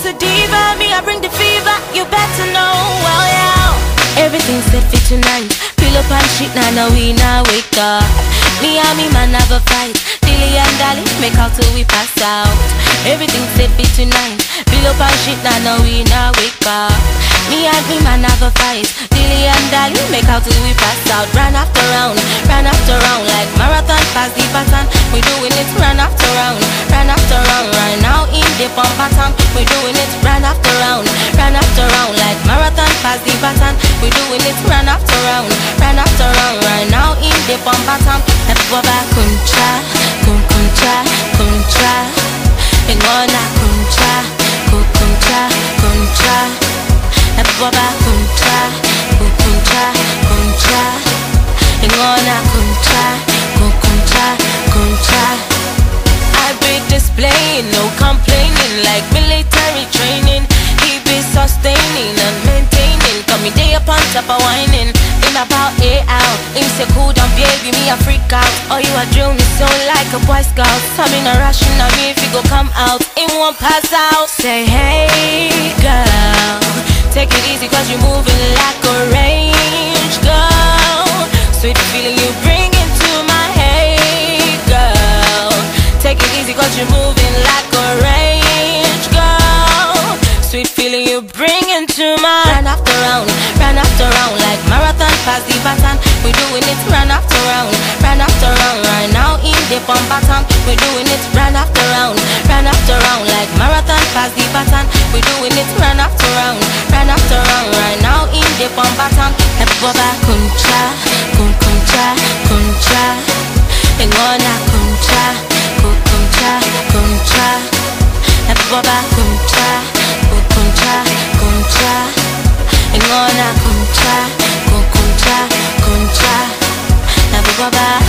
Sexy diva, me I bring the fever. You better know, well yeah. Everything's set for tonight. Pillow pan shit, now nah, we now wake up. Me and me man have a fight. Dilly and Dally, make out till we pass out. Everything's set for tonight. Pillow pan shit, now nah, we now wake up. Me and me man have a fight. Dilly and Dally, make out till we pass out. Run after round, run after round like marathon, pass the baton. We doing it run after round, run after round. Right now in the pump pattern, we doing it run after round, run after round like marathon, pass the baton. We doing it run after round, run after round. Right now in the pump pattern, everybody kuncha, kun kuncha, kuncha. Ingona kuncha, kun kuncha, kuncha. I be displaying, no complaining, like military training. He be sustaining and maintaining. Coming day upon top whining. In about eight out, him say cool down, baby, me a freak out. Oh, you a drill me so like a boy scout. I'm in a me if you go come out, it won't pass out. Say hey, girl, take it easy cause you moving like a range girl. Sweet feeling you bring into my hey, girl. Take it easy cause you're moving like a range girl. Sweet feeling you bring into my Run after round, run after round like marathon pass the baton. We doing it run after round, run after round. Right now in the pump baton. We doing it run after round, run after round like marathon pass the baton. We doing it run after round, run after round. Right now in the pump baton. Everybody kuncha, kun kuncha, kuncha. Ingona kuncha, kun kuncha, kuncha. Everybody kuncha, kun kuncha, kuncha. Ingona kuncha, kun kuncha, kuncha. Everybody.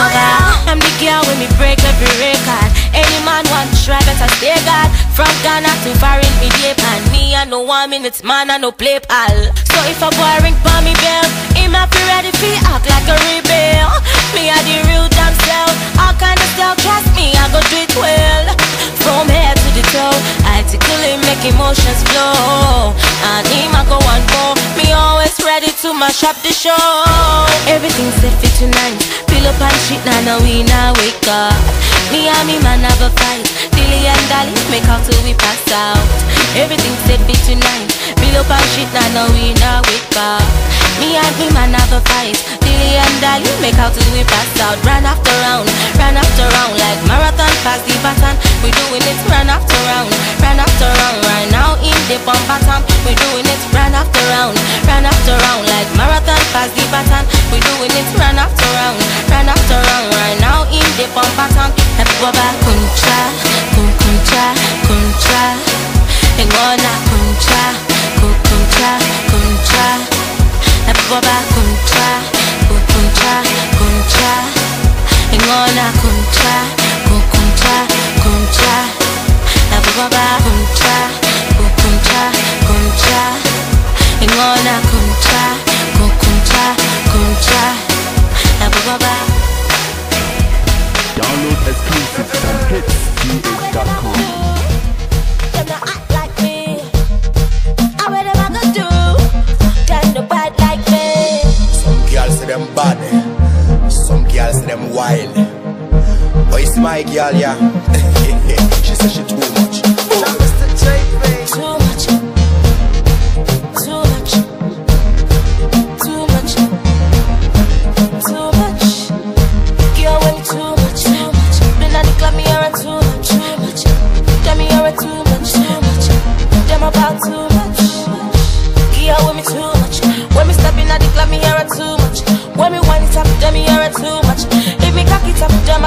I'm the girl when me break every record. Any man want try better stay God. From Ghana to foreign me day pan. Me I no one minutes man I no play pal. So if a boy ring for me bell, him have be ready fi act like a rebel. Me I the real damn self. All kind of style, trust me I go do it well. From head to the toe, I him, make emotions flow. And him I go and go. Me always ready to mash up the show. Everything's set for tonight. Pillow pan shit, now nah, we now wake up. Me and me man have a fight. And make out till we pass out. Everything's set for tonight. Pillow pan shit, now nah, we now wake up. Me and me man have a fight. Dilly and Dally, make out till we pass out. Run after round, run after round like marathon, pass the baton. We doing it run after round, run after round. Right now in the pump baton, we doing it run after round, run after round like marathon, pass the baton. We doing it run after round, run after round. Right now in the pump baton, everybody kuncha, kun kuncha, kuncha. Ingona kuncha, kun kuncha, kuncha. Everybody kuncha, kun kuncha, kuncha. Ingona kuncha, kun kuncha, kuncha. Everybody kuncha, kun kuncha, kuncha. Ingona kuncha, I gonna do? Can no bad like me. Some girls say them bad, eh? some girls say them wild. But you see my girl, yeah? she said she too much.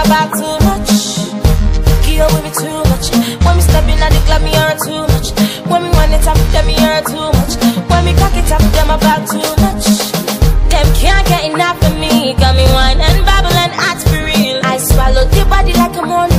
About too much. Girl, with me too much. When me step in at the club, me around too much. When me wind it up, them me around too much. When me cock it up, them about too much. Them can't get enough of me. Got me wine and babble and act for real. I swallow the body like a morning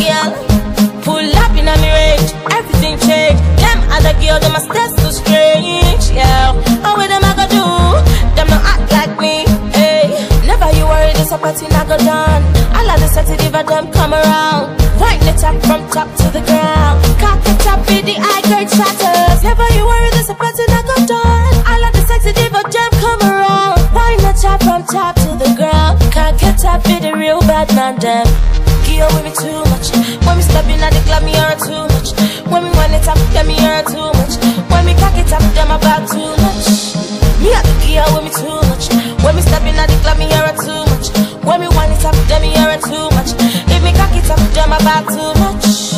girl. Pull up in a mirage. everything change. Them other girls, them a steps so strange, yeah. Oh, what them I go do? Them no act like me, hey. Never you worry, this a party not go done. All of the sexy diva, them come around. Right the top from top to the ground. Cock the top, be the eye great shatters. Never you worry, this a party not go done. All of the sexy diva, them come around. Right the top from top to the ground. Cock the top, be the real bad man, them. Give with me too much. When me step in at the club, me hear too much. When me wind it up, them me hear too much. When me cock it up, them about too much. Me have to gear with me too much. When me step in at the club, me hear too much. When me wind it up, them me hear too much. If me cock it up, them about too much.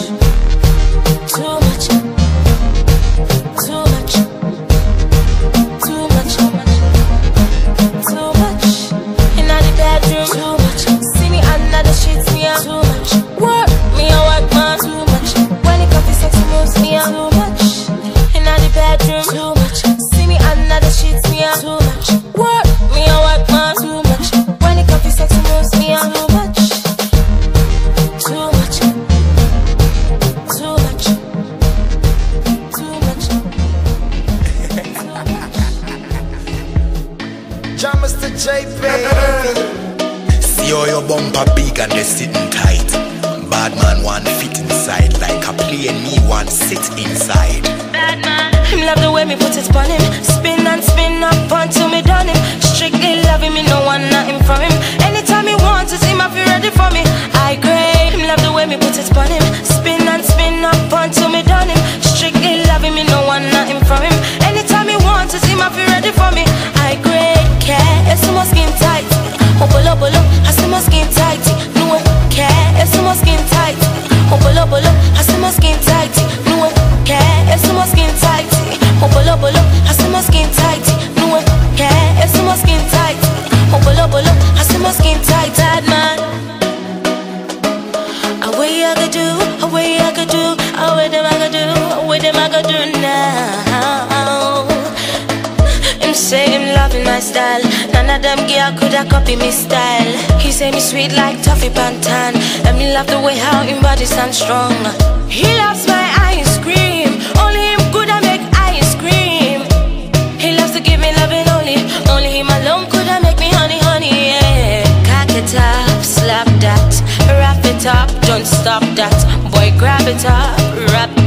Jam Mr. J, baby. See how your bumper big and they sitting tight. Bad man want fit inside like a plane, me want sit inside. Him love the way me put it on him. Spin and spin up until me done him. Strictly loving me, no one nothing from him. Anytime he wants it, him I feel ready for me. I crave him love the way me put it on him. Spin and spin up until me done him. Strictly loving me, no one nothing from him. Anytime he wants it, him I feel ready for me. I crave if someone skin tight. Bolo, I see my skin tight. No one care if someone skin tight. Bolo, I see my skin tight. No one care if someone skin tight. Bolo, I see my skin tight. No one care if someone skin tight. Bolo, I see my skin tight. Say him loving my style. None of them girl coulda copy me style. He say me sweet like toffee pantan. And me love the way how him body stand strong. He loves my ice cream. Only him coulda make ice cream. He loves to give me loving only. Only him alone coulda make me honey, honey. Yeah. Cock it up, slap that, wrap it up, don't stop that. Boy, grab it up, wrap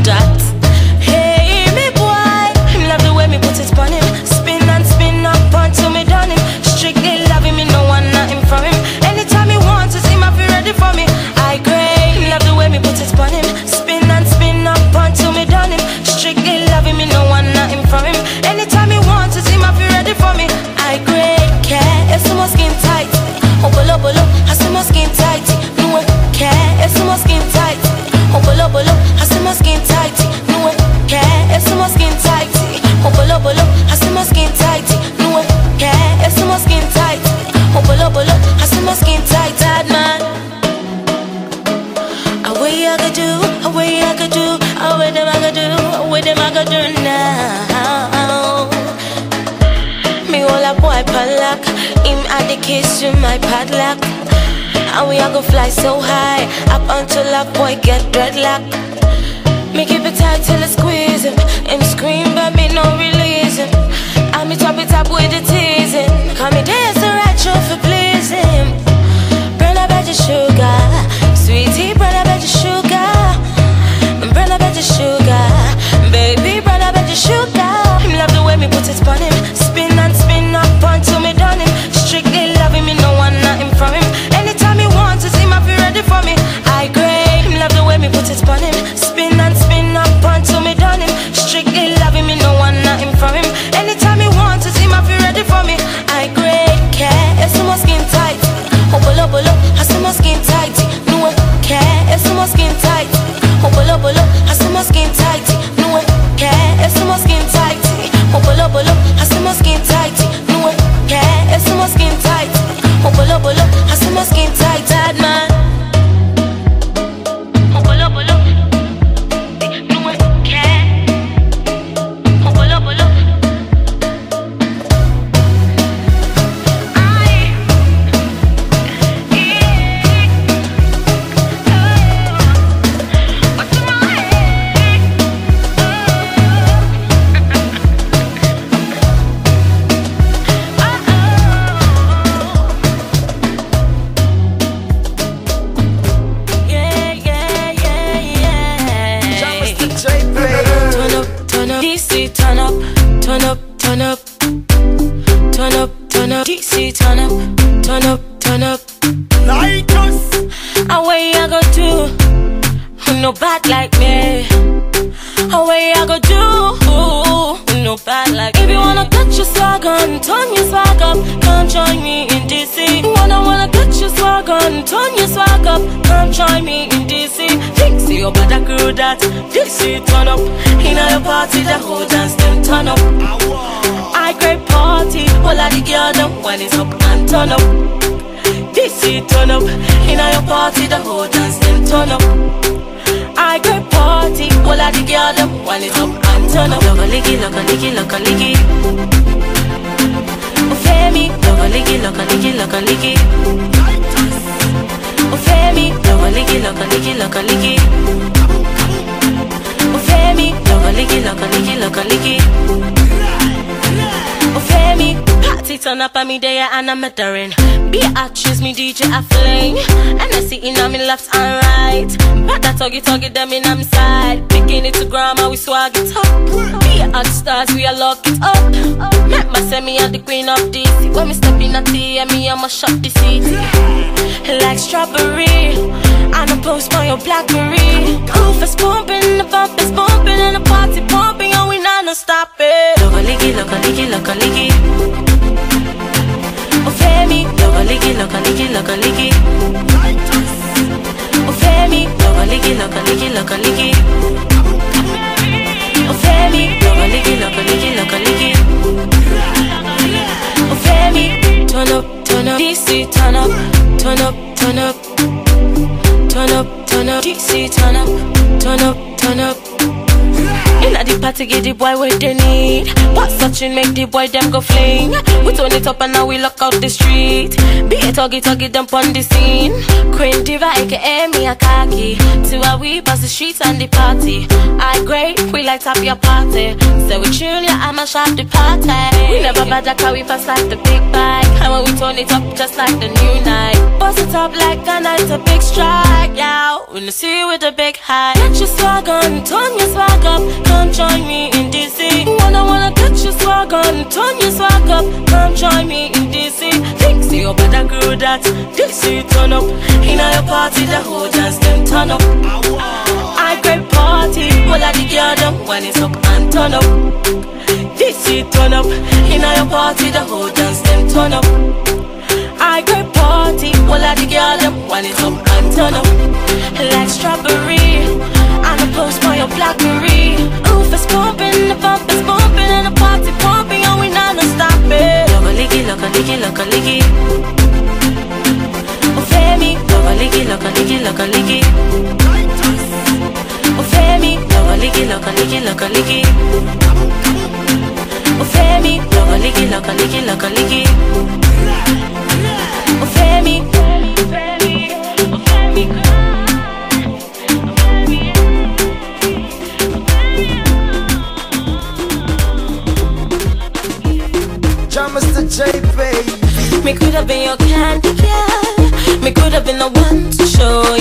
Dixie turn up. In your party, the whole dance them turn up. I great party, all of the girl them when it's up and turn up. Dixie turn up. In your party, the whole dance them turn up. I great party, all of the girl them when it's up and turn up. Look a licky, look a licky, look a licky Femi, look a licky, look a licky, look a licky Femi, look a licky, look a licky, look a licky Femi, a licky, a licky, a licky Oh Femi, party turn up on me there and I'm muttering Be a choose me DJ a fling. And I see in on me left and right. But that tuggy tuggy them in me side. Picking it to grandma we swag it up. Be a hot stars we a lock it up. Remember say me a the queen of DC When me step in a tea and me I'ma shop the city Like strawberry And I post on your blackberry. Roof is pumping, the bump is bumping And the party pumping and we not no stop it. A look a licky, look a licky Oh Femi, a look a licky, oh, look a licky Oh Femi, a a licky, look a licky Oh Femi, a a look a licky Oh Femi, oh, oh, turn up, turn up. DC, turn up, turn up, turn up Turn up, turn up. DC, turn up, turn up, turn up party, get the boy what they need. Pass touching, make the boy them go fling. We turn it up and now we lock out the street. Be a tuggy tuggy dump on the scene. Queen diva, aka me a khaki. To a we pass the streets and the party. I great, we light up your party. So we chill, yeah, I'ma shop the party. We never bad like how we pass like the big bike. And when we turn it up, just like the new night. Bust it up like a night, a big strike, yeah. When you see with a big high, get your swag on, turn your swag up. Come join me in DC. Wanna wanna get your swag on, turn your swag up. Come join me in DC. Dixie, you better grow that. Dixie, turn up. In your party, the whole dance them turn up. I great party, all of the girl them when it's up and turn up. Dixie, turn up. In your party, the whole dance them turn up. I great party, all of the girl them when it's up and turn up. Like strawberry, and I post by your blackberry. Pumping, the bump is bumping, and the party pumping, and we not no stop it. Look a licky, look a licky, look a licky. Oh Femi, look a licky, look a licky, look a licky. Oh Femi, look a licky, look a licky, look a licky. Oh Femi, look a licky, look a licky, look a licky. Have been your candy girl. Me could have been the one to show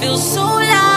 feels so loud.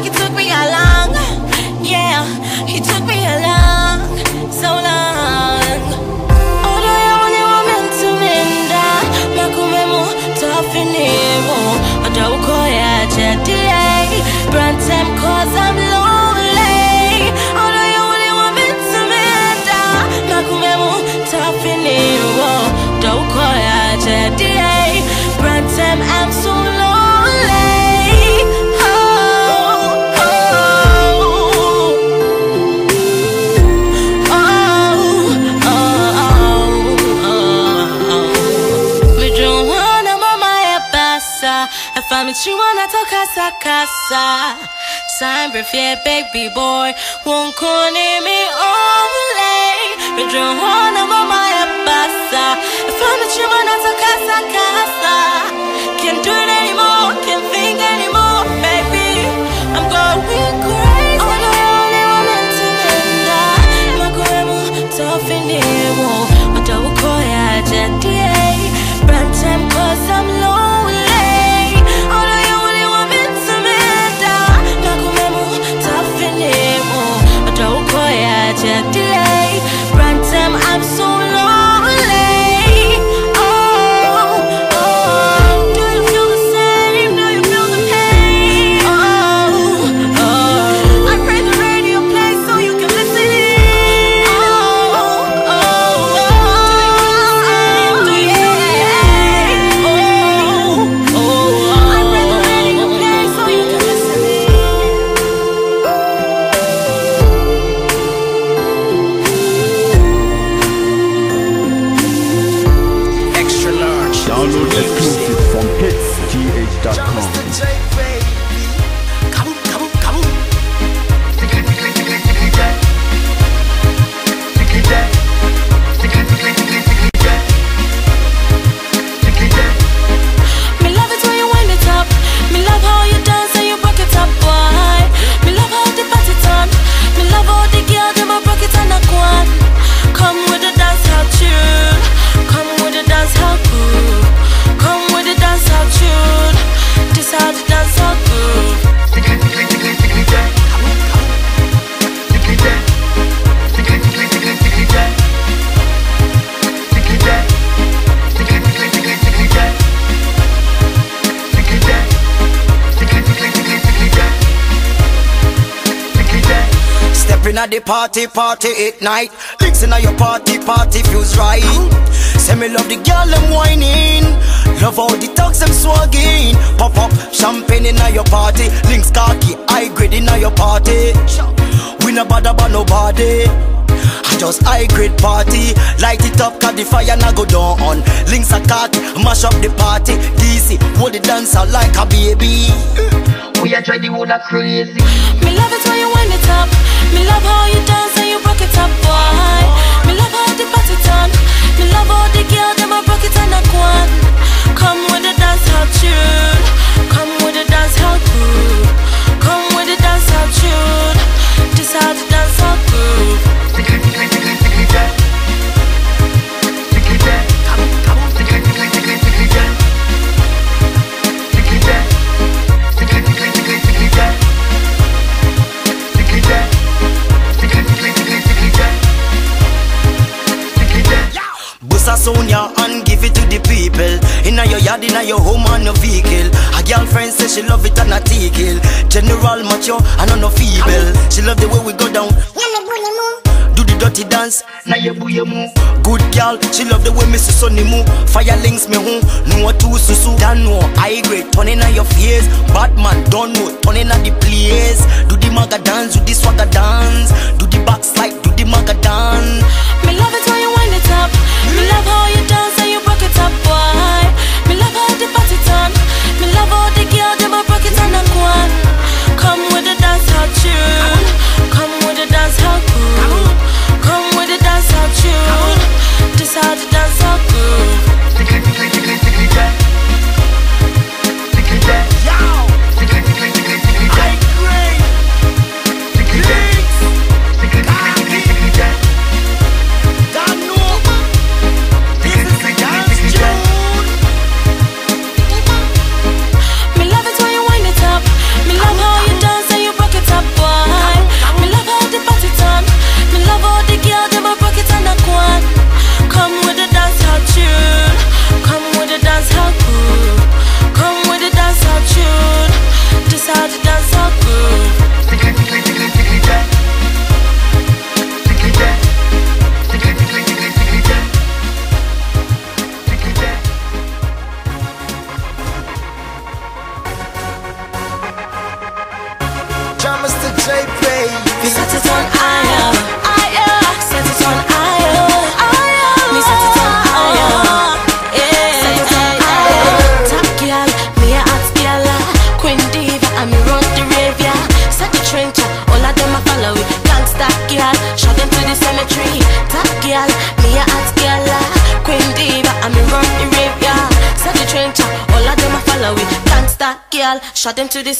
que it's Unachiwana toka sakasa Sempre fiel baby boy. Wonkone mi ole Medrohona mama ya basa Ifamichiwana toka casa? Can't do it anymore, can't party, party at night. Links inna your party, party feels right. Say me love the girl them whining. Love how the dogs them swagging. Pop up champagne inna your party. Links khaki, high grade inna your party. We no bother about nobody. I just high grade party. Light it up, cause the fire na go down. Links a khaki, mash up the party. DC, hold the dance out like a baby. We a try the whole crazy. Me love it when it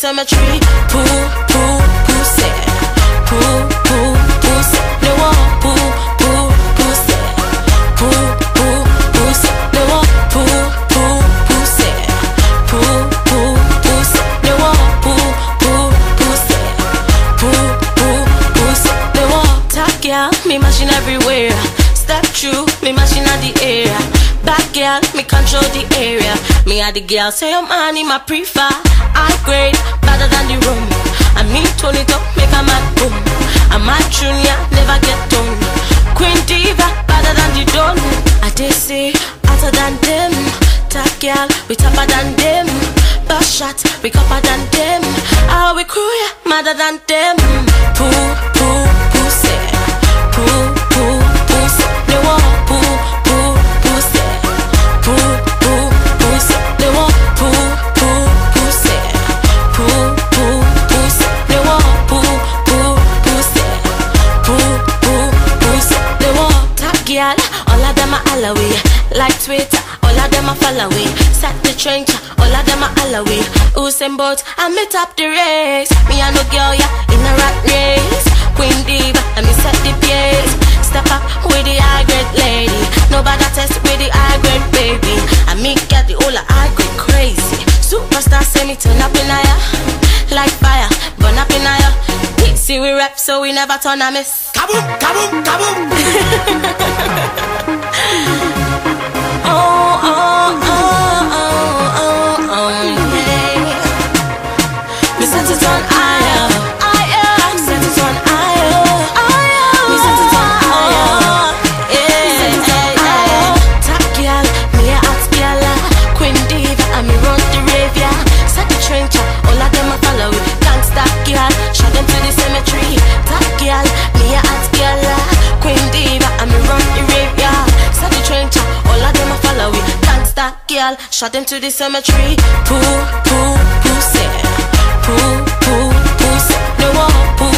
shot Me and the girl say I'm on in my prefer. I grade better than the room. I mean it up, make a man boom. I'm a junior, never get done. Queen diva, better than the done. I did say hotter than them. Top girl, we tougher than them. Bus shot, we copper than them. How we crew ya, madder than them. Poo, poo. Poo, poo, them are alloway. Like Twitter, all of them are follow we. Set the trench, all of them are alloway. Usain Bolt, I met up the race. Me and no girl, yeah, in a rat race. Queen diva, let me set the pace. Step up with the high grade lady. Nobody test with the high grade baby. I me get the whole high grade crazy. Superstar say me turn up in higher. Like fire, burn up in higher. See we rep so we never turn a miss. Kaboom, kaboom, kaboom. Oh, oh, oh, oh, oh, oh, yeah. Set it on higher, higher. Set it on higher, higher. girl, shot into the cemetery. Poo, poo, poo. Poo, poo, poo, say. No, poo.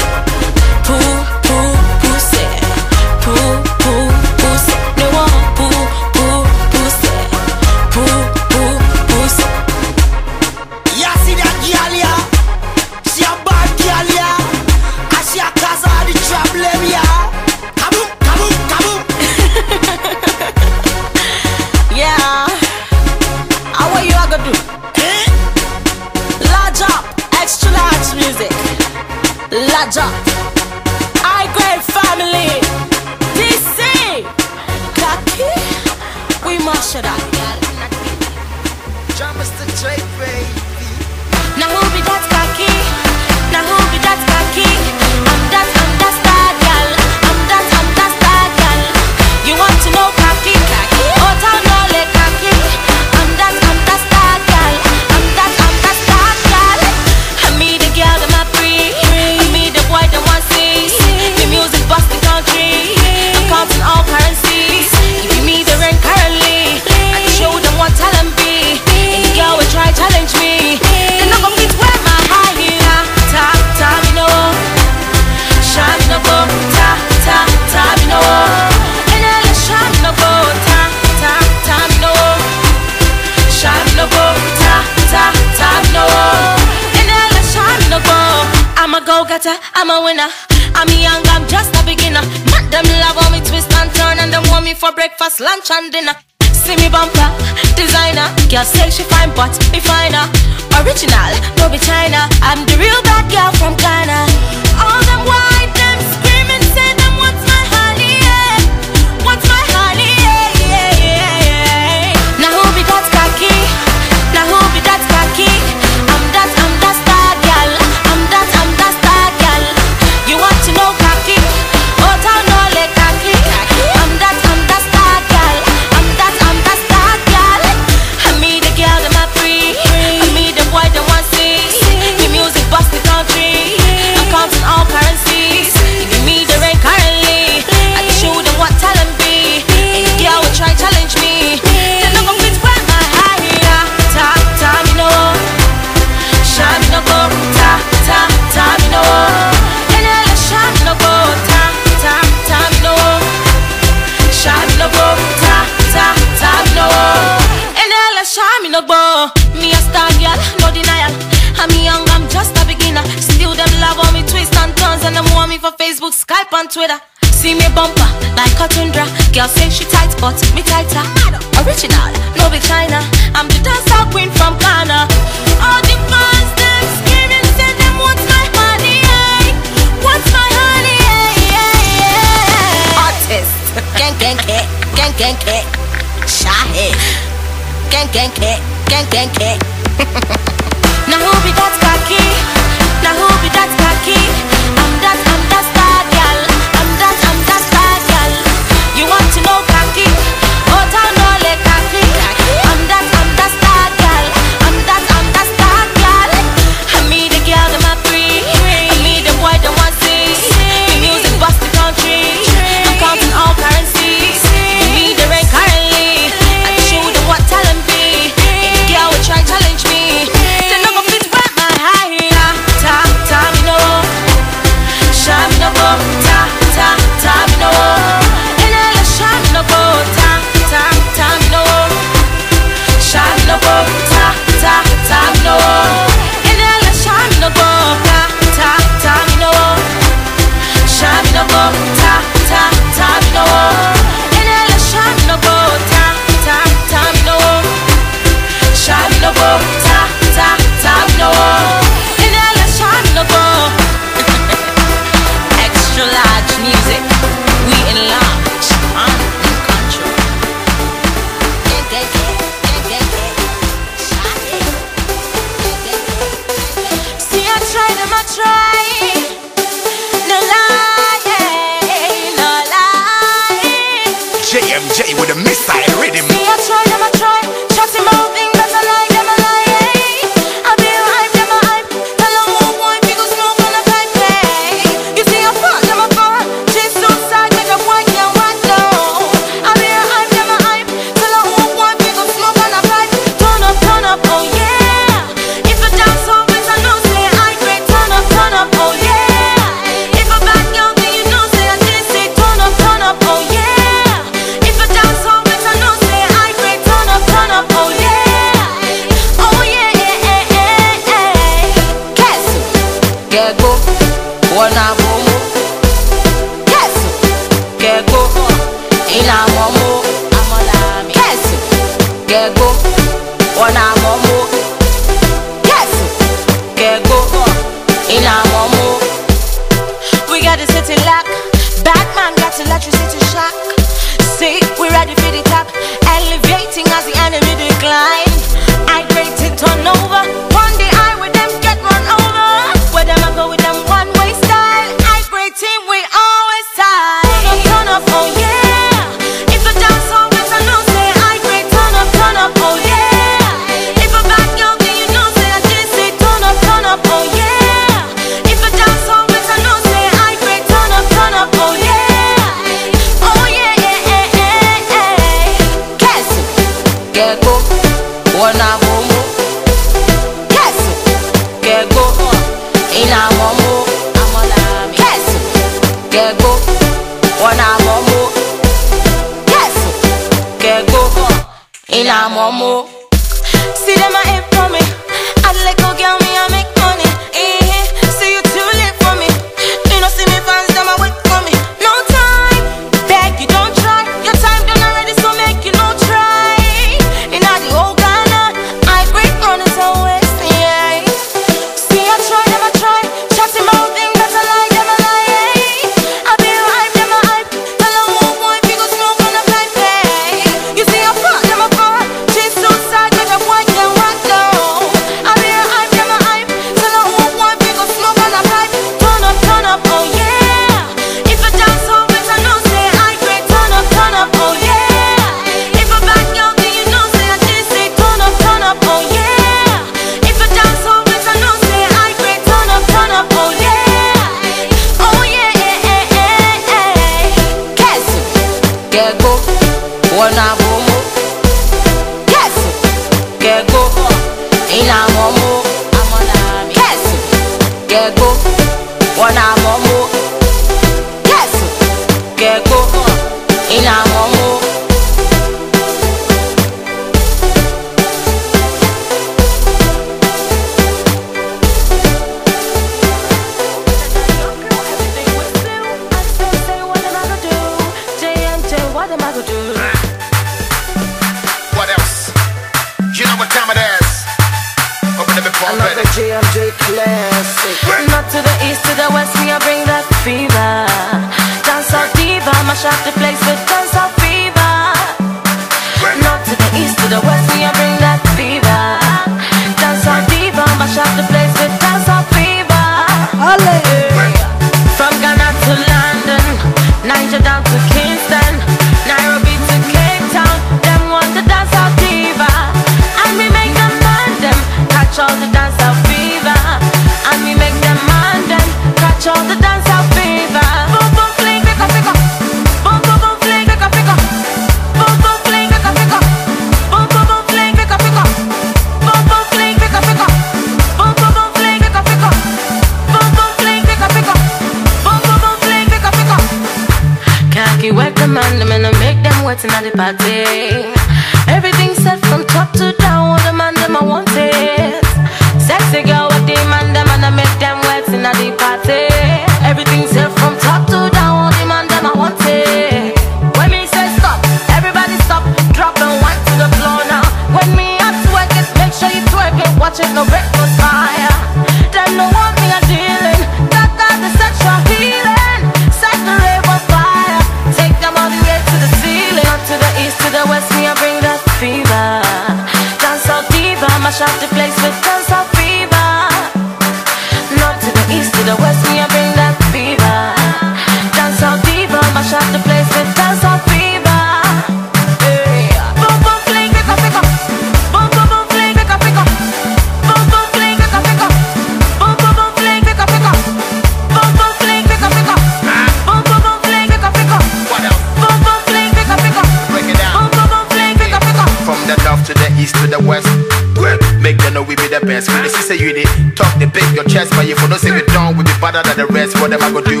best. When they see say you they talk, they big your chest, but you for no say you don't, we be better than the rest. What am I gonna do?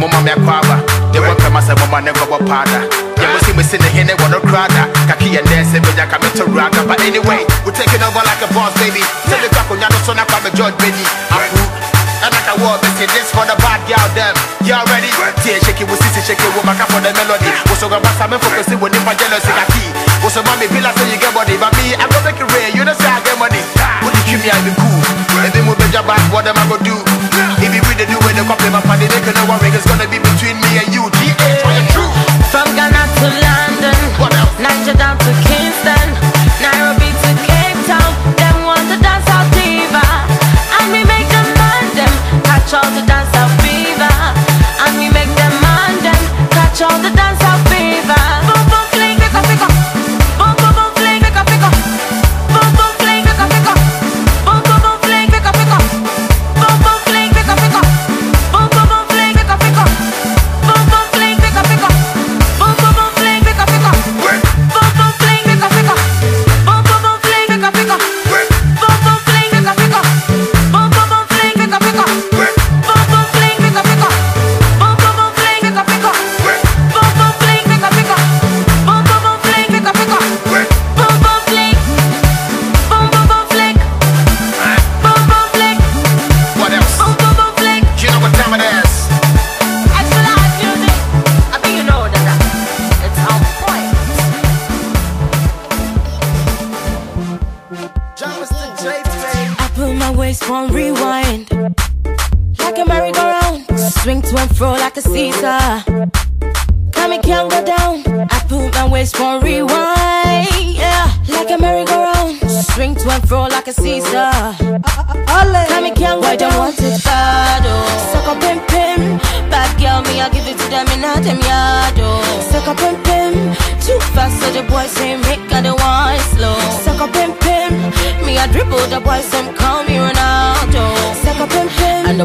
Mama me aquaba, they want to myself, mama never go pada. Yeah, must see me sitting here, they wanna cry that. Kaki and dance, but I come to rock But anyway, we taking over like a boss, baby. Tell the crack on your son, I come a judge, Benny. I'm and I can walk this this for the bad girl them. You already tear shaking with sissy shaking with my cap for the melody. What's so gonna pass? I'm focusing with my jealousy. Kaki, what's so mommy? Be like you get body, but me, I'm gonna make it rain. You know, see I be cool. If them will be your back, what am I gonna do? If you really do it, the couple of my party, they can know what it's gonna be between me and you.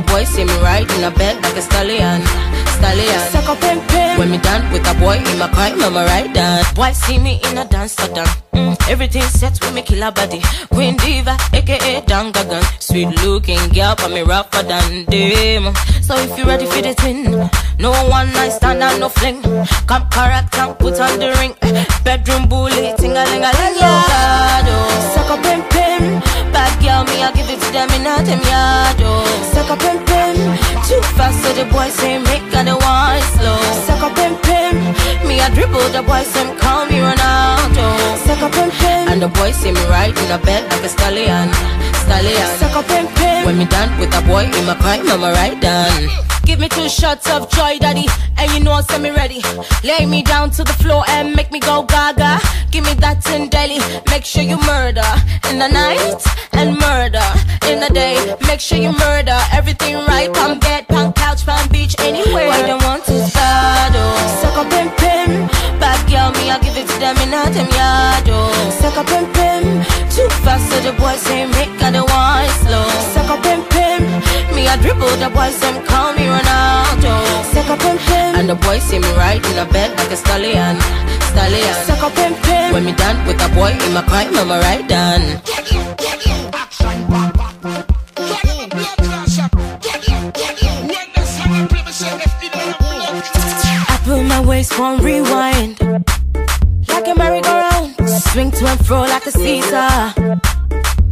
Pim. And the boys see me right in a bed like a stallion. Stallion. Suck up and pim. When me done with a boy in my car, mama right down. Boy see me in a dance, so done. Everything set with me killer body. Queen diva, aka Dangagan. Sweet looking girl, but me rougher than them. So if you ready for the thing, no one night stand and no fling. Come and put on the ring. Bedroom bully, ting a ling a ling. Yeah, oh. Suck up and pim. Bad girl, me I give it to them in a them yard. Oh. Suck up and pim. Too fast, so the boys say make and the wine slow. Suck up and pim. Me I dribble, the boys say call me Ronaldo. Suck up and pim. And the boys see me right in a bed like a stallion. Stallion. Suck up and pim. When me done with a boy in my car, mama right down. Give me two shots of joy, daddy, and you know I'm semi ready. Lay me down to the floor and make me go gaga. Give me that in Delhi, make sure you murder in the night and murder in the day. Make sure you murder everything right. Palm bed, palm couch, palm beach, anywhere. Why don't want to bad, oh. Suck up and pim. Girl, me, I give it to them in a them yard, oh. Suck up and pim. Too fast, so the boys say make I the wine slow. Suck up and pim. Me, I dribble, the boys them call me Ronaldo. Suck up and pim. And the boys see me right in a bed like a stallion. Stallion. Suck up and pim. When me done with a boy in my car, mama right down. I put my waist on rewind. Like a merry-go-round. Swing to and fro like a seesaw.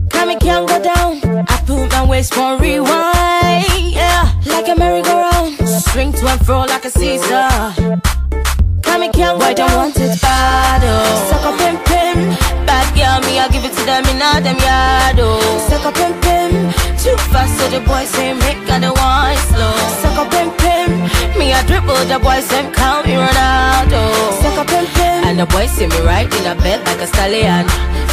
Come and can't go down. I put my waist on rewind. Yeah, like a merry-go-round. Swing to and fro like a seesaw. Come and can't go down. want it bad, oh. Suck up and. Bad girl, me, I give it to them in all them yard, oh. Suck up and pim. Too fast, so the boys say make I the wine slow. Suck up and pim. Me, I dribble, the boys say call me Ronaldo. Suck up and pim. And the boys see me right in a bed like a stallion.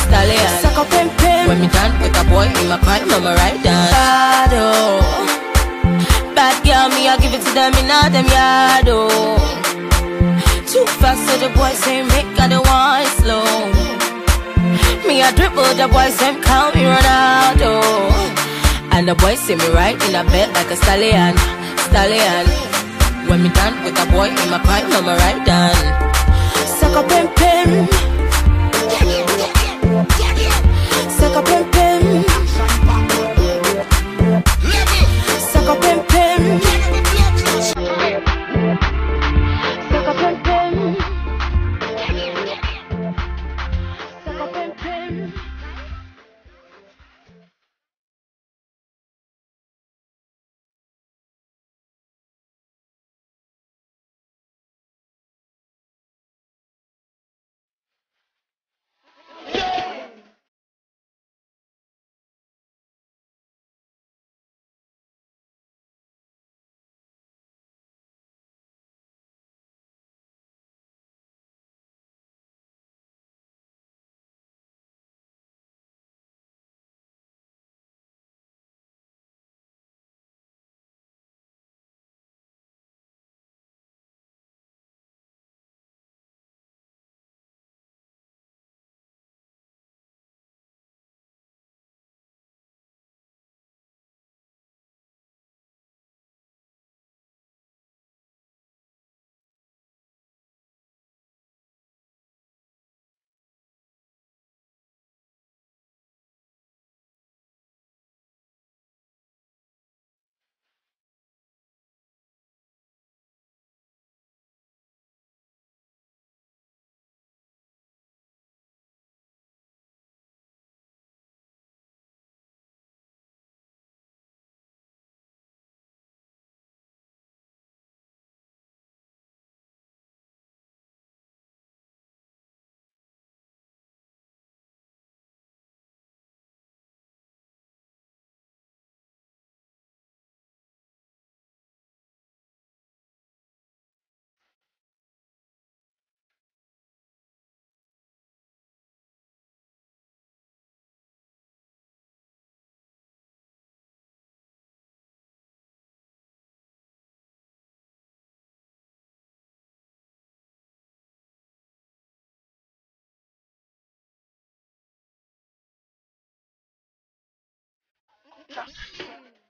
Stallion. Suck up and pim. When me done with a boy in my car, mama right down. Bad, oh. Bad girl, me, I give it to them in all them yard, oh. Too fast, so the boys say make I the wine slow. Me I dribble, the boys them call me Ronaldo. And the boys see me right in a bed like a stallion, stallion. When me done with a boy in my car, mama right down. Suck up and pim. フフフ。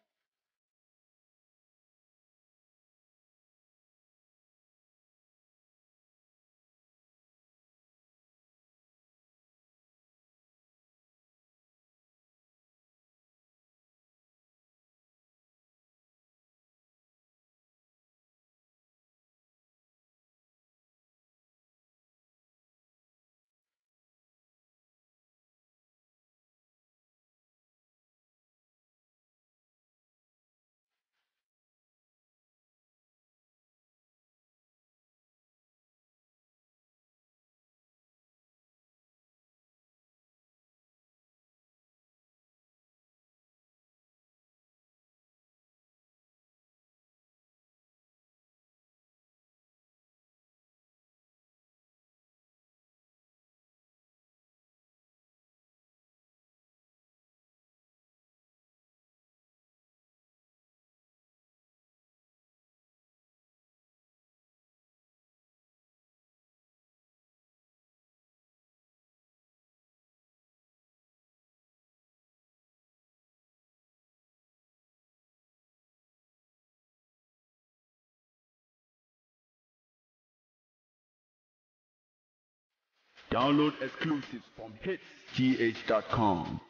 Download exclusives from hitsgh.com.